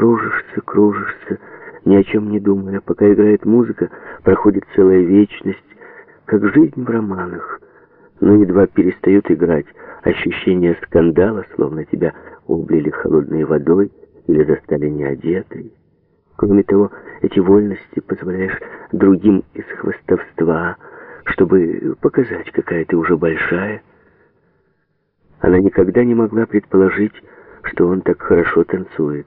Кружишься, кружишься, ни о чем не думая. Пока играет музыка, проходит целая вечность, как жизнь в романах. Но едва перестают играть, ощущение скандала, словно тебя облили холодной водой или застали неодетой. Кроме того, эти вольности позволяешь другим из хвостовства, чтобы показать, какая ты уже большая. Она никогда не могла предположить, что он так хорошо танцует,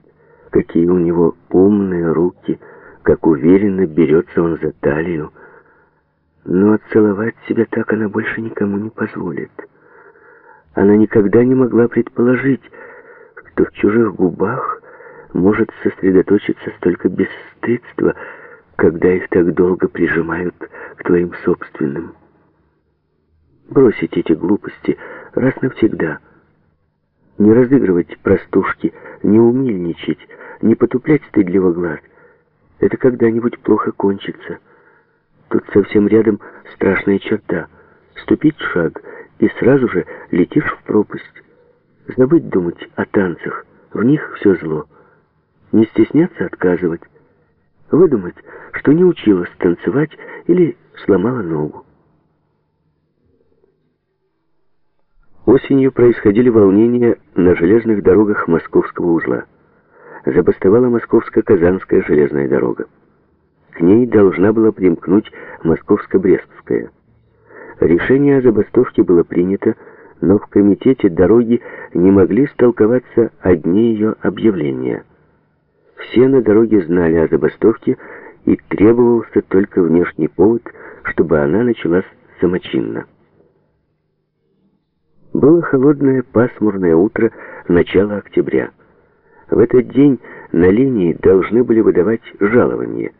какие у него умные руки, как уверенно берется он за талию. Но целовать себя так она больше никому не позволит. Она никогда не могла предположить, что в чужих губах может сосредоточиться столько бесстыдства, когда их так долго прижимают к твоим собственным. Бросить эти глупости раз навсегда. Не разыгрывать простушки, не умильничать, не потуплять стыдливо глаз. Это когда-нибудь плохо кончится. Тут совсем рядом страшная черта. Ступить шаг, и сразу же летишь в пропасть. Забыть думать о танцах, в них все зло. Не стесняться отказывать. Выдумать, что не училась танцевать или сломала ногу. Осенью происходили волнения на железных дорогах Московского узла. Забастовала Московско-Казанская железная дорога. К ней должна была примкнуть Московско-Брестская. Решение о забастовке было принято, но в комитете дороги не могли столковаться одни ее объявления. Все на дороге знали о забастовке, и требовался только внешний повод, чтобы она началась самочинно. Было холодное пасмурное утро начала октября. В этот день на линии должны были выдавать жалование.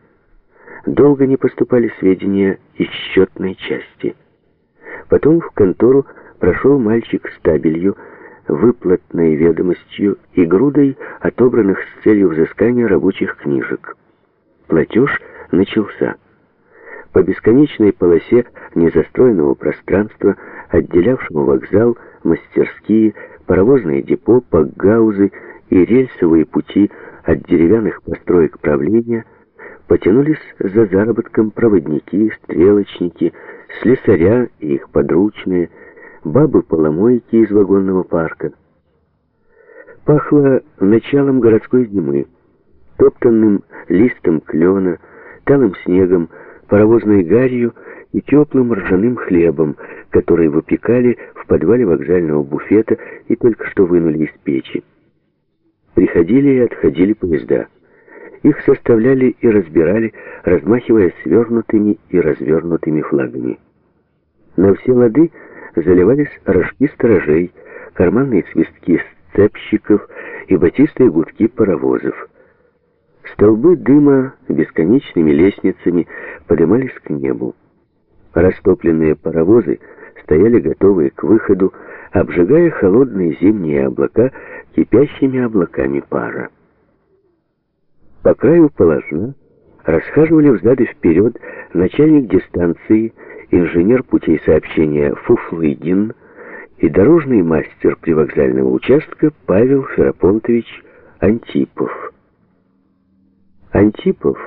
Долго не поступали сведения из счетной части. Потом в контору прошел мальчик с табелью, выплатной ведомостью и грудой отобранных с целью взыскания рабочих книжек. Платеж начался. По бесконечной полосе незастроенного пространства, отделявшему вокзал, мастерские, паровозные депо, пакгаузы и рельсовые пути от деревянных построек правления, потянулись за заработком проводники, стрелочники, слесаря и их подручные, бабы-поломойки из вагонного парка. Пахло началом городской зимы, топтанным листом клена, талым снегом, паровозной гарью и теплым ржаным хлебом, который выпекали в подвале вокзального буфета и только что вынули из печи. Приходили и отходили поезда. Их составляли и разбирали, размахивая свернутыми и развернутыми флагами. На все лады заливались рожки сторожей, карманные свистки сцепщиков и батистые гудки паровозов. Столбы дыма бесконечными лестницами поднимались к небу. Растопленные паровозы стояли готовые к выходу, обжигая холодные зимние облака кипящими облаками пара. По краю полотна расхаживали взад и вперед начальник дистанции, инженер путей сообщения Фуфлыгин и дорожный мастер привокзального участка Павел Ферапонтович Антипов. Антипов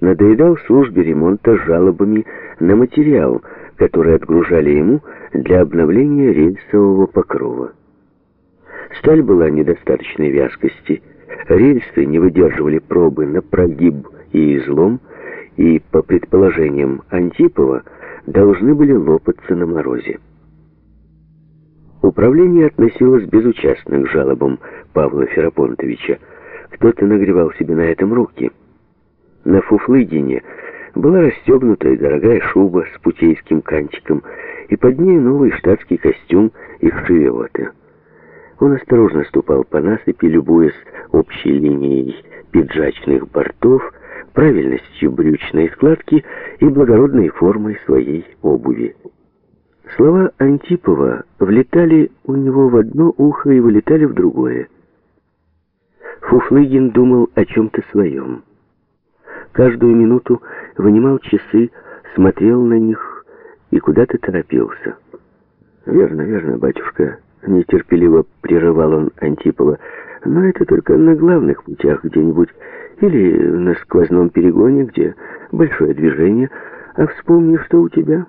надоедал службе ремонта жалобами на материал, который отгружали ему для обновления рельсового покрова. Сталь была недостаточной вязкости, Рельсы не выдерживали пробы на прогиб и излом, и, по предположениям Антипова, должны были лопаться на морозе. Управление относилось безучастно к жалобам Павла Ферапонтовича. Кто-то нагревал себе на этом руки. На Фуфлыгине была расстегнутая дорогая шуба с путейским кантиком, и под ней новый штатский костюм из шевиота. Он осторожно ступал по насыпи, любуясь общей линией пиджачных бортов, правильностью брючной складки и благородной формой своей обуви. Слова Антипова влетали у него в одно ухо и вылетали в другое. Фуфлыгин думал о чем-то своем. Каждую минуту вынимал часы, смотрел на них и куда-то торопился. «Верно, верно, батюшка», нетерпеливо прерывал он Антипова. «Но это только на главных путях где-нибудь, или на сквозном перегоне, где большое движение. А вспомни, что у тебя...»